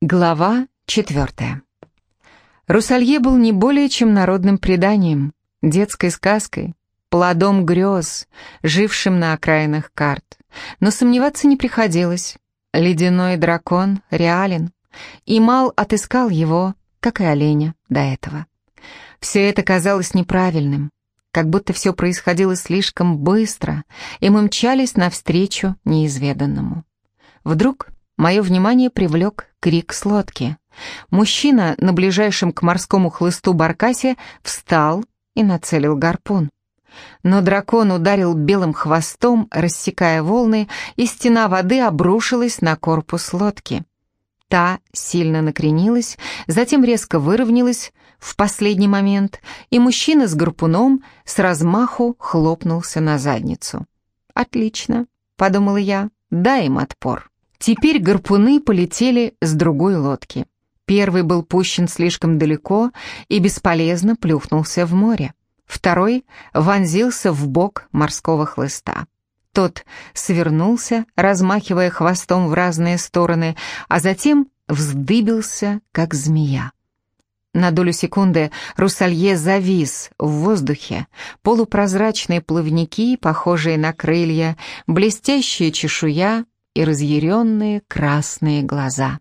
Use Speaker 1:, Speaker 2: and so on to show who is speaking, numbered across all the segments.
Speaker 1: Глава четвертая. Русалье был не более чем народным преданием, детской сказкой, плодом грез, жившим на окраинах карт. Но сомневаться не приходилось. Ледяной дракон реален, и Мал отыскал его, как и оленя, до этого. Все это казалось неправильным, как будто все происходило слишком быстро, и мы мчались навстречу неизведанному. Вдруг Мое внимание привлек крик с лодки. Мужчина на ближайшем к морскому хлысту баркасе встал и нацелил гарпун. Но дракон ударил белым хвостом, рассекая волны, и стена воды обрушилась на корпус лодки. Та сильно накренилась, затем резко выровнялась в последний момент, и мужчина с гарпуном с размаху хлопнулся на задницу. «Отлично», — подумала я, — «дай им отпор». Теперь гарпуны полетели с другой лодки. Первый был пущен слишком далеко и бесполезно плюхнулся в море. Второй вонзился в бок морского хлыста. Тот свернулся, размахивая хвостом в разные стороны, а затем вздыбился, как змея. На долю секунды Русалье завис в воздухе, полупрозрачные плавники, похожие на крылья, блестящая чешуя, и разъяренные красные глаза.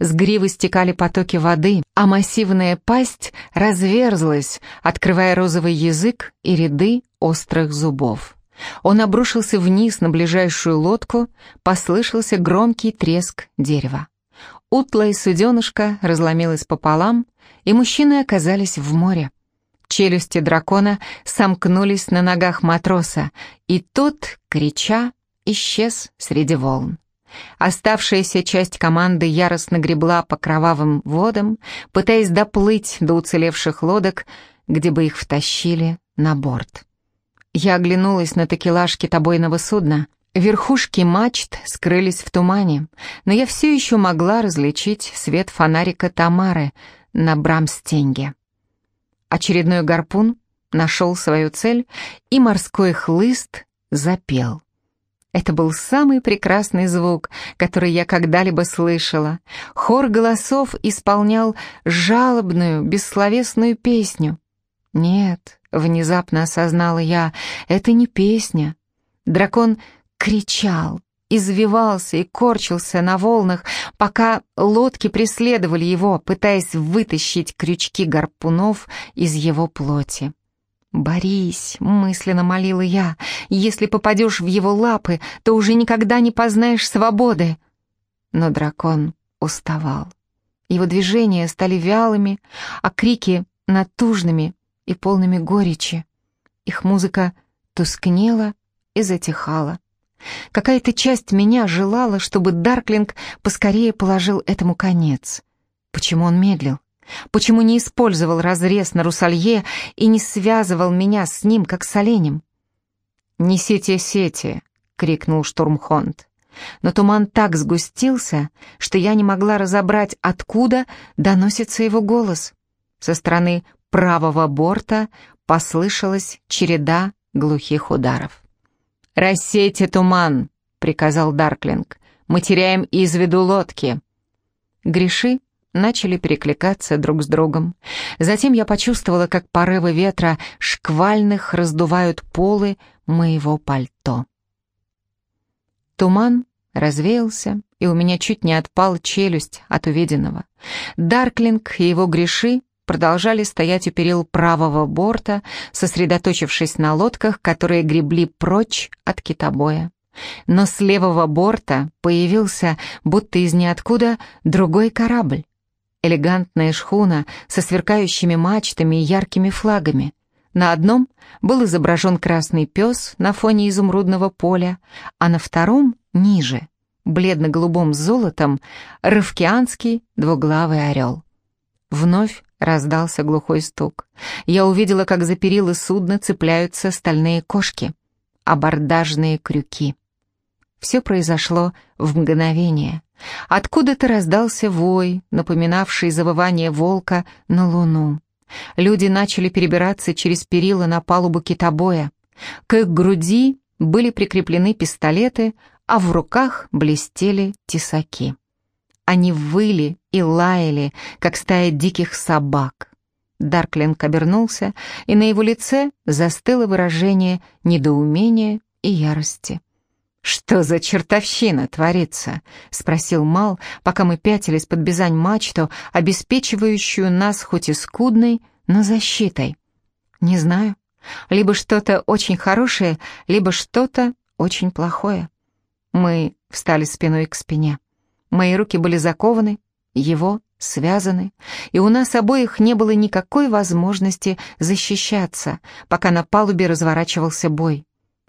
Speaker 1: С гривы стекали потоки воды, а массивная пасть разверзлась, открывая розовый язык и ряды острых зубов. Он обрушился вниз на ближайшую лодку, послышался громкий треск дерева. Утлая суденышко разломилось пополам, и мужчины оказались в море. Челюсти дракона сомкнулись на ногах матроса, и тот, крича, исчез среди волн. Оставшаяся часть команды яростно гребла по кровавым водам, пытаясь доплыть до уцелевших лодок, где бы их втащили на борт. Я оглянулась на такелаж китобойного судна. Верхушки мачт скрылись в тумане, но я все еще могла различить свет фонарика Тамары на Брамстенге. Очередной гарпун нашел свою цель, и морской хлыст запел. Это был самый прекрасный звук, который я когда-либо слышала. Хор голосов исполнял жалобную, бессловесную песню. Нет, внезапно осознала я, это не песня. Дракон кричал, извивался и корчился на волнах, пока лодки преследовали его, пытаясь вытащить крючки гарпунов из его плоти. «Борись», — мысленно молила я, — «если попадешь в его лапы, то уже никогда не познаешь свободы». Но дракон уставал. Его движения стали вялыми, а крики — натужными и полными горечи. Их музыка тускнела и затихала. Какая-то часть меня желала, чтобы Дарклинг поскорее положил этому конец. Почему он медлил? Почему не использовал разрез на Русалье и не связывал меня с ним, как с оленем? «Несите сети!» — крикнул Штурмхонд. Но туман так сгустился, что я не могла разобрать, откуда доносится его голос. Со стороны правого борта послышалась череда глухих ударов. «Рассейте туман!» — приказал Дарклинг. «Мы теряем из виду лодки!» Гриши начали перекликаться друг с другом. Затем я почувствовала, как порывы ветра шквальных раздувают полы моего пальто. Туман развеялся, и у меня чуть не отпал челюсть от увиденного. Дарклинг и его греши продолжали стоять у перил правого борта, сосредоточившись на лодках, которые гребли прочь от китобоя. Но с левого борта появился, будто из ниоткуда, другой корабль. Элегантная шхуна со сверкающими мачтами и яркими флагами. На одном был изображен красный пес на фоне изумрудного поля, а на втором, ниже, бледно-голубом золотом, равкианский двуглавый орел. Вновь раздался глухой стук. Я увидела, как за перила судна цепляются стальные кошки, абордажные крюки. Все произошло в мгновение. Откуда-то раздался вой, напоминавший завывание волка на луну. Люди начали перебираться через перила на палубу китобоя. К их груди были прикреплены пистолеты, а в руках блестели тесаки. Они выли и лаяли, как стая диких собак. Дарклинг обернулся, и на его лице застыло выражение недоумения и ярости. «Что за чертовщина творится?» — спросил Мал, пока мы пятились под бизань-мачту, обеспечивающую нас хоть и скудной, но защитой. «Не знаю. Либо что-то очень хорошее, либо что-то очень плохое». Мы встали спиной к спине. Мои руки были закованы, его связаны, и у нас обоих не было никакой возможности защищаться, пока на палубе разворачивался бой.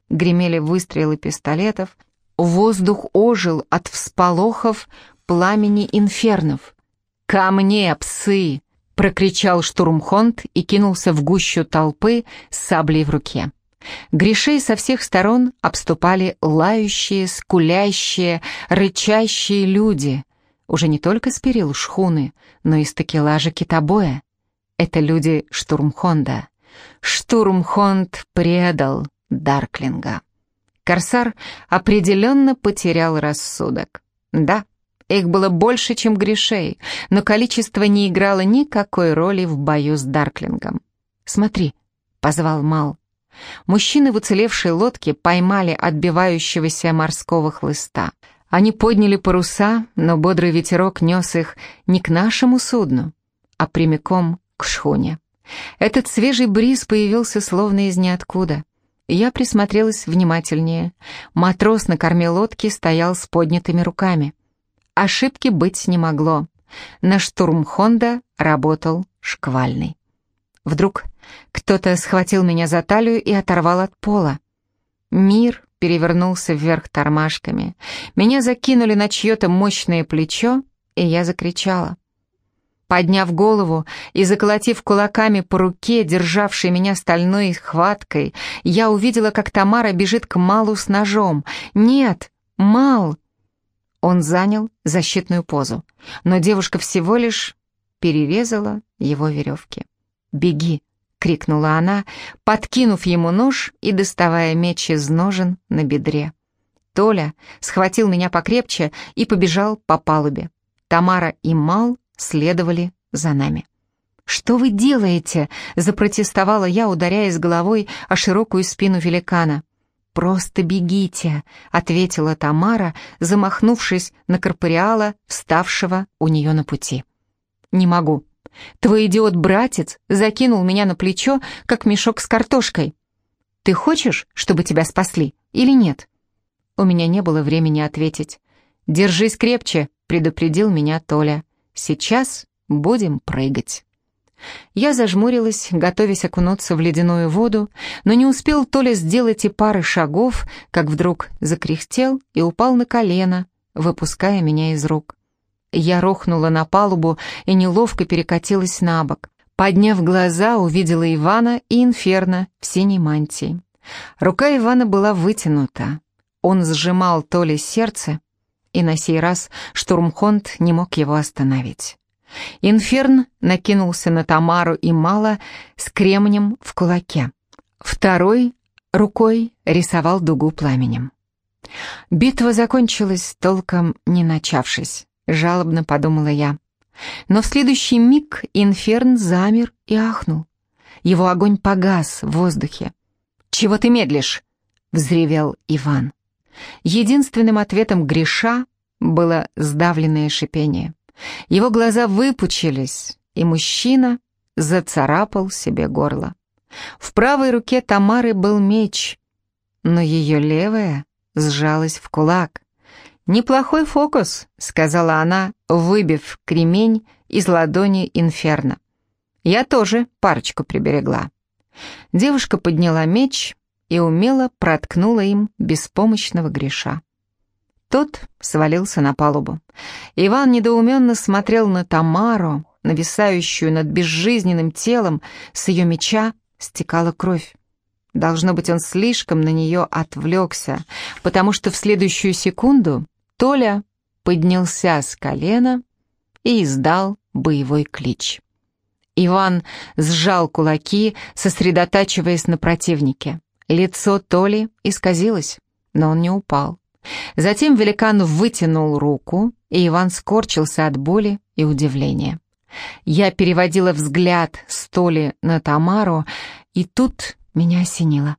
Speaker 1: Гремели выстрелы пистолетов, воздух ожил от всполохов пламени инфернов. «Ко мне, псы!» — прокричал штурмхонд и кинулся в гущу толпы с саблей в руке. Гришей со всех сторон обступали лающие, скулящие, рычащие люди, уже не только с перил шхуны, но и с такелажа китобоя. Это люди Штурмхонда. Штурмхонд предал Дарклинга. Корсар определенно потерял рассудок. Да, их было больше, чем грешей, но количество не играло никакой роли в бою с Дарклингом. «Смотри», — позвал Мал. Мужчины в уцелевшей лодке поймали отбивающегося морского хлыста. Они подняли паруса, но бодрый ветерок нес их не к нашему судну, а прямиком к шхуне. Этот свежий бриз появился словно из ниоткуда. Я присмотрелась внимательнее. Матрос на корме лодки стоял с поднятыми руками. Ошибки быть не могло. На штурм Хонда работал шквальный. Вдруг кто-то схватил меня за талию и оторвал от пола. Мир перевернулся вверх тормашками. Меня закинули на чье-то мощное плечо, и я закричала. Подняв голову и заколотив кулаками по руке, державшей меня стальной хваткой, я увидела, как Тамара бежит к Малу с ножом. «Нет, Мал!» Он занял защитную позу, но девушка всего лишь перерезала его веревки. «Беги!» — крикнула она, подкинув ему нож и доставая меч из ножен на бедре. Толя схватил меня покрепче и побежал по палубе. Тамара и Мал следовали за нами. «Что вы делаете?» — запротестовала я, ударяясь головой о широкую спину великана. «Просто бегите», — ответила Тамара, замахнувшись на корпориала, вставшего у нее на пути. «Не могу. Твой идиот-братец закинул меня на плечо, как мешок с картошкой. Ты хочешь, чтобы тебя спасли, или нет?» У меня не было времени ответить. «Держись крепче», — предупредил меня Толя. Сейчас будем прыгать. Я зажмурилась, готовясь окунуться в ледяную воду, но не успел то ли сделать и пары шагов, как вдруг закряхтел и упал на колено, выпуская меня из рук. Я рухнула на палубу и неловко перекатилась на бок. Подняв глаза, увидела Ивана и Инферно в синей мантии. Рука Ивана была вытянута. Он сжимал то ли сердце, и на сей раз штурмхонд не мог его остановить. Инферн накинулся на Тамару и Мала с кремнем в кулаке. Второй рукой рисовал дугу пламенем. Битва закончилась, толком не начавшись, жалобно подумала я. Но в следующий миг Инферн замер и ахнул. Его огонь погас в воздухе. «Чего ты медлишь?» — взревел Иван. Единственным ответом Гриша было сдавленное шипение. Его глаза выпучились, и мужчина зацарапал себе горло. В правой руке Тамары был меч, но ее левая сжалась в кулак. «Неплохой фокус», — сказала она, выбив кремень из ладони Инферно. «Я тоже парочку приберегла». Девушка подняла меч и умело проткнула им беспомощного греша. Тот свалился на палубу. Иван недоуменно смотрел на Тамару, нависающую над безжизненным телом, с ее меча стекала кровь. Должно быть, он слишком на нее отвлекся, потому что в следующую секунду Толя поднялся с колена и издал боевой клич. Иван сжал кулаки, сосредотачиваясь на противнике. Лицо Толи исказилось, но он не упал. Затем великан вытянул руку и Иван скорчился от боли и удивления. Я переводила взгляд с Толи на Тамару, и тут меня осенило.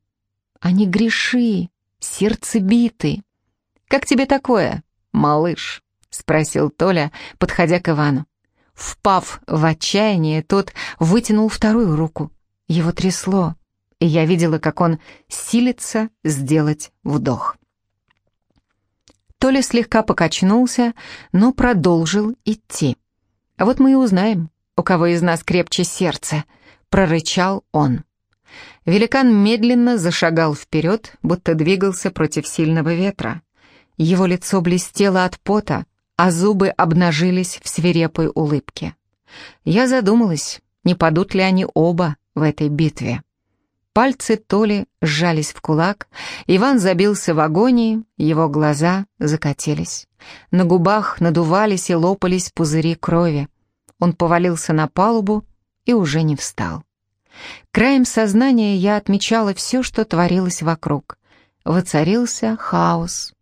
Speaker 1: Они греши, сердце биты. «Как тебе такое, малыш?» — спросил Толя, подходя к Ивану. Впав в отчаяние, тот вытянул вторую руку. Его трясло, и я видела, как он силится сделать вдох. Толя слегка покачнулся, но продолжил идти. «А вот мы и узнаем, у кого из нас крепче сердце», — прорычал он. Великан медленно зашагал вперед, будто двигался против сильного ветра. Его лицо блестело от пота, а зубы обнажились в свирепой улыбке. Я задумалась, не падут ли они оба в этой битве. Пальцы Толи сжались в кулак, Иван забился в агонии, его глаза закатились. На губах надувались и лопались пузыри крови. Он повалился на палубу и уже не встал. Краем сознания я отмечала все, что творилось вокруг. Воцарился хаос.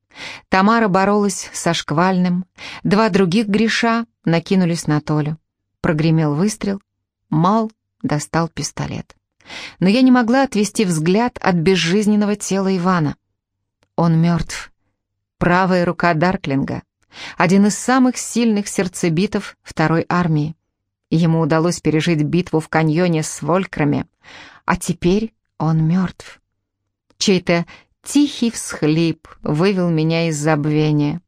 Speaker 1: Тамара боролась со шквальным, два других греша накинулись на Толю. Прогремел выстрел, Мал достал пистолет. Но я не могла отвести взгляд от безжизненного тела Ивана. Он мертв. Правая рука Дарклинга, один из самых сильных сердцебитов второй армии. Ему удалось пережить битву в каньоне с Волькрами, а теперь он мертв. Чей-то тихий всхлип вывел меня из забвения.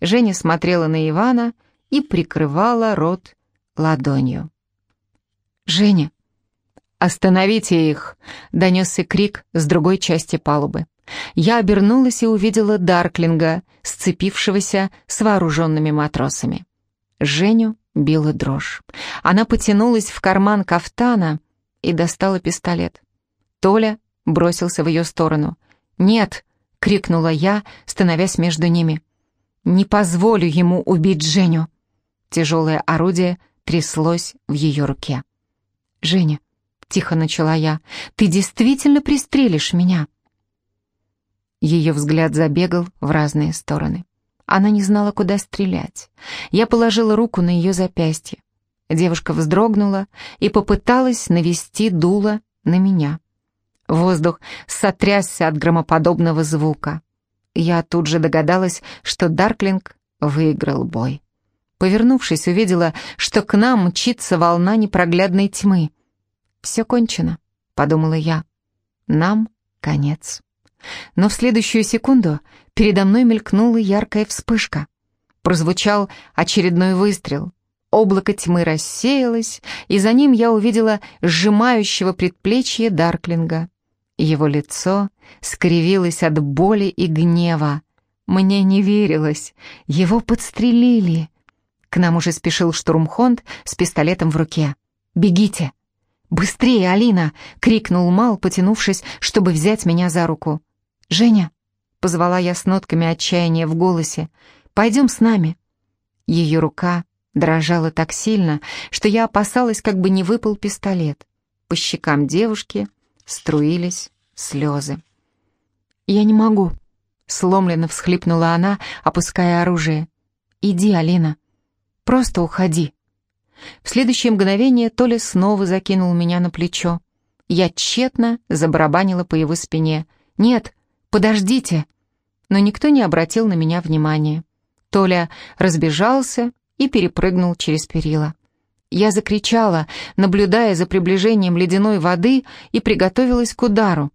Speaker 1: Женя смотрела на Ивана и прикрывала рот ладонью. «Женя!» «Остановите их!» — донесся крик с другой части палубы. Я обернулась и увидела Дарклинга, сцепившегося с вооруженными матросами. Женю била дрожь. Она потянулась в карман кафтана и достала пистолет. Толя бросился в ее сторону. «Нет!» — крикнула я, становясь между ними. «Не позволю ему убить Женю!» Тяжелое орудие тряслось в ее руке. «Женя!» — тихо начала я. «Ты действительно пристрелишь меня?» Ее взгляд забегал в разные стороны. Она не знала, куда стрелять. Я положила руку на ее запястье. Девушка вздрогнула и попыталась навести дуло на меня. Воздух сотрясся от громоподобного звука. Я тут же догадалась, что Дарклинг выиграл бой. Повернувшись, увидела, что к нам мчится волна непроглядной тьмы. «Все кончено», — подумала я. «Нам конец». Но в следующую секунду передо мной мелькнула яркая вспышка. Прозвучал очередной выстрел. Облако тьмы рассеялось, и за ним я увидела сжимающего предплечье Дарклинга. Его лицо скривилось от боли и гнева. Мне не верилось. Его подстрелили. К нам уже спешил штурмхонд с пистолетом в руке. «Бегите!» «Быстрее, Алина!» — крикнул Мал, потянувшись, чтобы взять меня за руку. «Женя!» — позвала я с нотками отчаяния в голосе. «Пойдем с нами!» Ее рука дрожала так сильно, что я опасалась, как бы не выпал пистолет. По щекам девушки струились слезы. «Я не могу», — сломленно всхлипнула она, опуская оружие. «Иди, Алина, просто уходи». В следующее мгновение Толя снова закинул меня на плечо. Я тщетно забарабанила по его спине. «Нет, «Подождите!» Но никто не обратил на меня внимания. Толя разбежался и перепрыгнул через перила. Я закричала, наблюдая за приближением ледяной воды, и приготовилась к удару.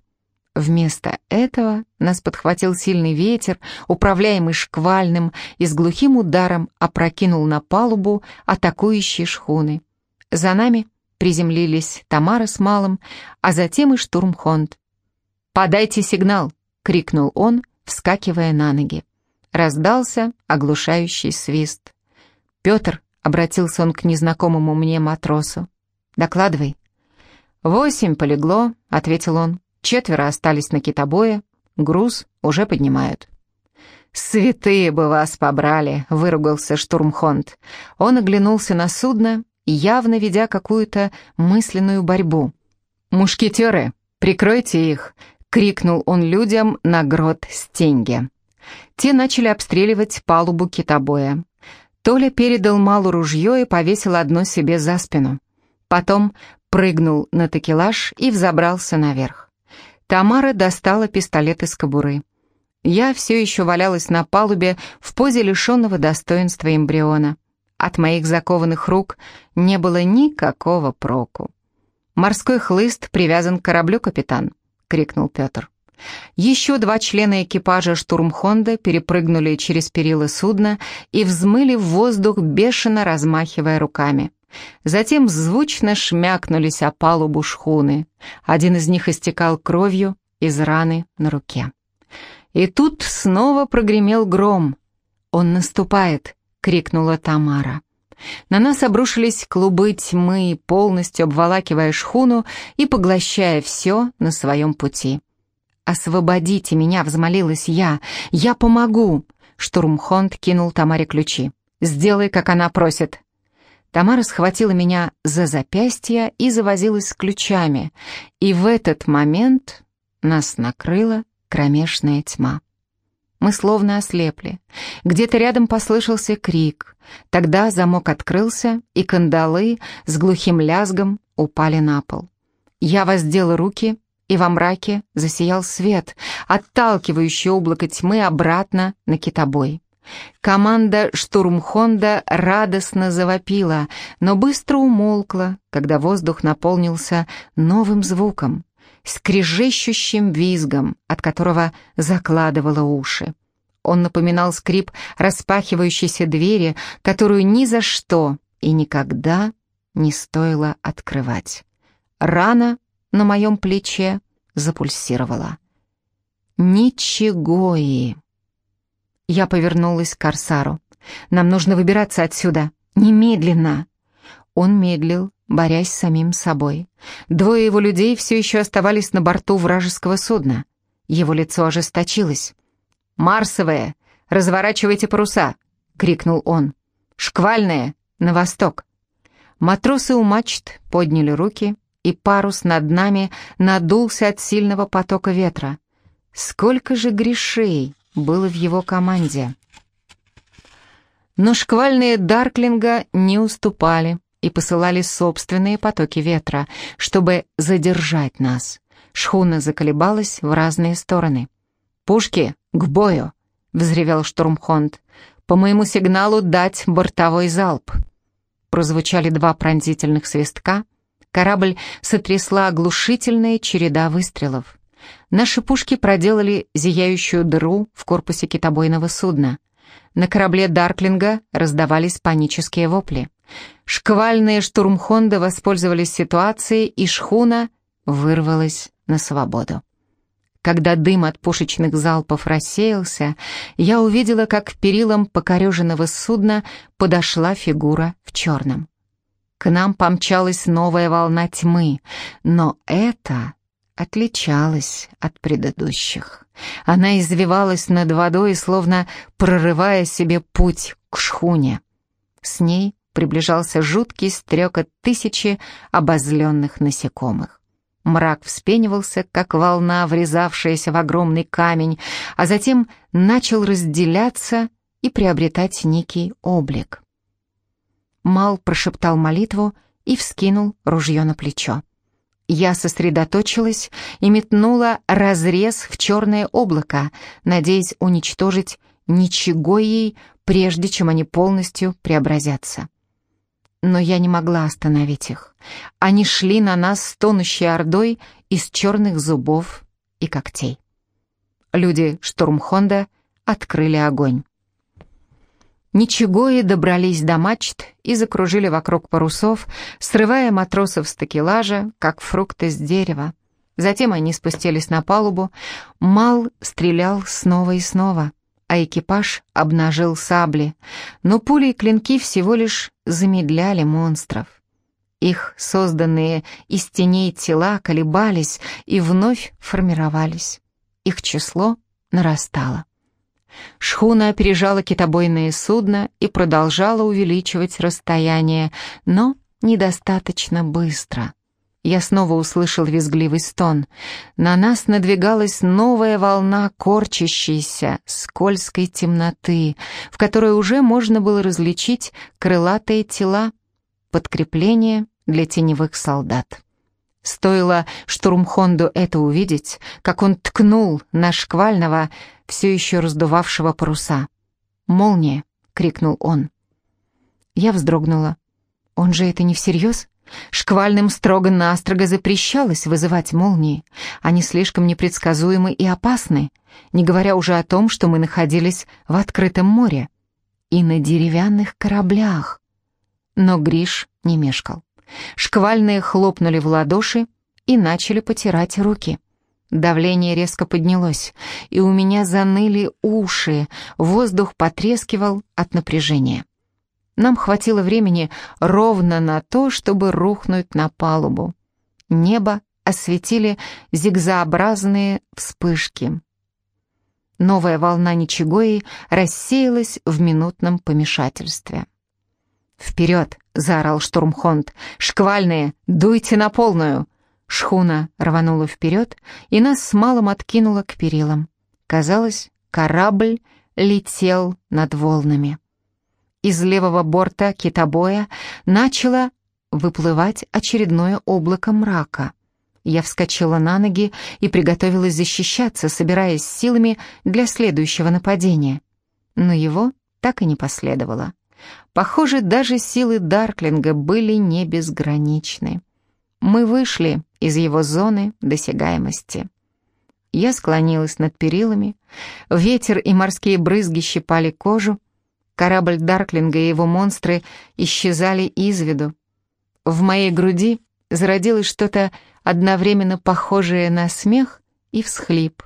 Speaker 1: Вместо этого нас подхватил сильный ветер, управляемый шквальным, и с глухим ударом опрокинул на палубу атакующие шхуны. За нами приземлились Тамара с Малым, а затем и штурмхонд. «Подайте сигнал!» — крикнул он, вскакивая на ноги. Раздался оглушающий свист. «Петр», — обратился он к незнакомому мне матросу, — «докладывай». «Восемь полегло», — ответил он. «Четверо остались на китобое, груз уже поднимают». «Святые бы вас побрали», — выругался штурмхонд. Он оглянулся на судно, явно ведя какую-то мысленную борьбу. «Мушкетеры, прикройте их!» — крикнул он людям на грот Стенге. Те начали обстреливать палубу китобоя. Толя передал Малу ружье и повесил одно себе за спину. Потом прыгнул на такелаж и взобрался наверх. Тамара достала пистолет из кобуры. Я все еще валялась на палубе в позе лишенного достоинства эмбриона. От моих закованных рук не было никакого проку. «Морской хлыст привязан к кораблю, капитан», — крикнул Петр. Еще два члена экипажа штурмхонда перепрыгнули через перила судна и взмыли в воздух, бешено размахивая руками. Затем звучно шмякнулись о палубу шхуны. Один из них истекал кровью из раны на руке. И тут снова прогремел гром. «Он наступает!» — крикнула Тамара. На нас обрушились клубы тьмы, полностью обволакивая шхуну и поглощая все на своем пути. «Освободите меня!» — взмолилась я. «Я помогу!» Штурмхонд кинул Тамаре ключи. «Сделай, как она просит!» Тамара схватила меня за запястье и завозилась с ключами. И в этот момент нас накрыла кромешная тьма. Мы словно ослепли. Где-то рядом послышался крик. Тогда замок открылся, и кандалы с глухим лязгом упали на пол. Я воздела руки, и во мраке засиял свет, отталкивающий облако тьмы обратно на китобой. Команда штурмхонда радостно завопила, но быстро умолкла, когда воздух наполнился новым звуком скрежещущим визгом, от которого закладывало уши. Он напоминал скрип распахивающейся двери, которую ни за что и никогда не стоило открывать. Рана на моем плече запульсировала. Ничего и... Я повернулась к Корсару. «Нам нужно выбираться отсюда. Немедленно!» Он медлил, борясь с самим собой. Двое его людей все еще оставались на борту вражеского судна. Его лицо ожесточилось. «Марсовые! Разворачивайте паруса!» — крикнул он. «Шквальные! На восток!» Матросы у мачт подняли руки, и парус над нами надулся от сильного потока ветра. Сколько же грешей было в его команде! Но шквальные Дарклинга не уступали и посылали собственные потоки ветра, чтобы задержать нас. Шхуна заколебалась в разные стороны. «Пушки, к бою!» — взревел штурмхонд. «По моему сигналу дать бортовой залп!» Прозвучали два пронзительных свистка. Корабль сотрясла оглушительная череда выстрелов. Наши пушки проделали зияющую дыру в корпусе китобойного судна. На корабле Дарклинга раздавались панические вопли. Шквальные штурмхонды воспользовались ситуацией, и шхуна вырвалась на свободу. Когда дым от пушечных залпов рассеялся, я увидела, как к перилам покореженного судна подошла фигура в черном. К нам помчалась новая волна тьмы, но это отличалась от предыдущих. Она извивалась над водой, словно прорывая себе путь к шхуне. С ней приближался жуткий стрекот тысячи обозленных насекомых. Мрак вспенивался, как волна, врезавшаяся в огромный камень, а затем начал разделяться и приобретать некий облик. Мал прошептал молитву и вскинул ружье на плечо. Я сосредоточилась и метнула разрез в черное облако, надеясь уничтожить ничего ей, прежде чем они полностью преобразятся но я не могла остановить их. Они шли на нас с тонущей ордой из черных зубов и когтей. Люди штурмхонда открыли огонь. Ничего и добрались до мачт и закружили вокруг парусов, срывая матросов с такелажа, как фрукты с дерева. Затем они спустились на палубу. Мал стрелял снова и снова а экипаж обнажил сабли, но пули и клинки всего лишь замедляли монстров. Их созданные из теней тела колебались и вновь формировались. Их число нарастало. Шхуна опережала китобойное судно и продолжала увеличивать расстояние, но недостаточно быстро. Я снова услышал визгливый стон. На нас надвигалась новая волна корчащейся, скользкой темноты, в которой уже можно было различить крылатые тела, подкрепление для теневых солдат. Стоило штурмхонду это увидеть, как он ткнул на шквального, все еще раздувавшего паруса. «Молния!» — крикнул он. Я вздрогнула. «Он же это не всерьез?» Шквальным строго-настрого запрещалось вызывать молнии. Они слишком непредсказуемы и опасны, не говоря уже о том, что мы находились в открытом море и на деревянных кораблях. Но Гриш не мешкал. Шквальные хлопнули в ладоши и начали потирать руки. Давление резко поднялось, и у меня заныли уши, воздух потрескивал от напряжения. Нам хватило времени ровно на то, чтобы рухнуть на палубу. Небо осветили зигзообразные вспышки. Новая волна Ничегои рассеялась в минутном помешательстве. «Вперед!» — заорал штурмхонд. «Шквальные! Дуйте на полную!» Шхуна рванула вперед, и нас с малым откинуло к перилам. Казалось, корабль летел над волнами. Из левого борта китобоя начало выплывать очередное облако мрака. Я вскочила на ноги и приготовилась защищаться, собираясь силами для следующего нападения. Но его так и не последовало. Похоже, даже силы Дарклинга были не безграничны. Мы вышли из его зоны досягаемости. Я склонилась над перилами, ветер и морские брызги щипали кожу, Корабль Дарклинга и его монстры исчезали из виду. В моей груди зародилось что-то одновременно похожее на смех и всхлип.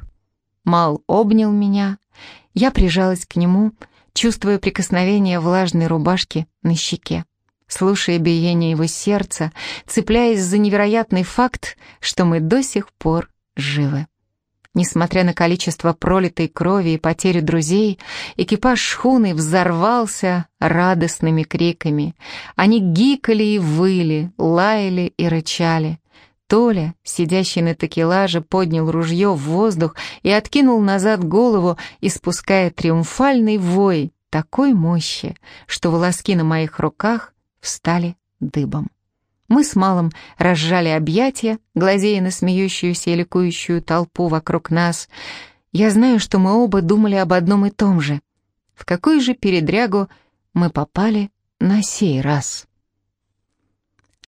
Speaker 1: Мал обнял меня, я прижалась к нему, чувствуя прикосновение влажной рубашки на щеке, слушая биение его сердца, цепляясь за невероятный факт, что мы до сих пор живы. Несмотря на количество пролитой крови и потери друзей, экипаж шхуны взорвался радостными криками. Они гикали и выли, лаяли и рычали. Толя, сидящий на такелаже, поднял ружье в воздух и откинул назад голову, испуская триумфальный вой такой мощи, что волоски на моих руках встали дыбом. Мы с Малым разжали объятия, глазея на смеющуюся и ликующую толпу вокруг нас. Я знаю, что мы оба думали об одном и том же. В какую же передрягу мы попали на сей раз?»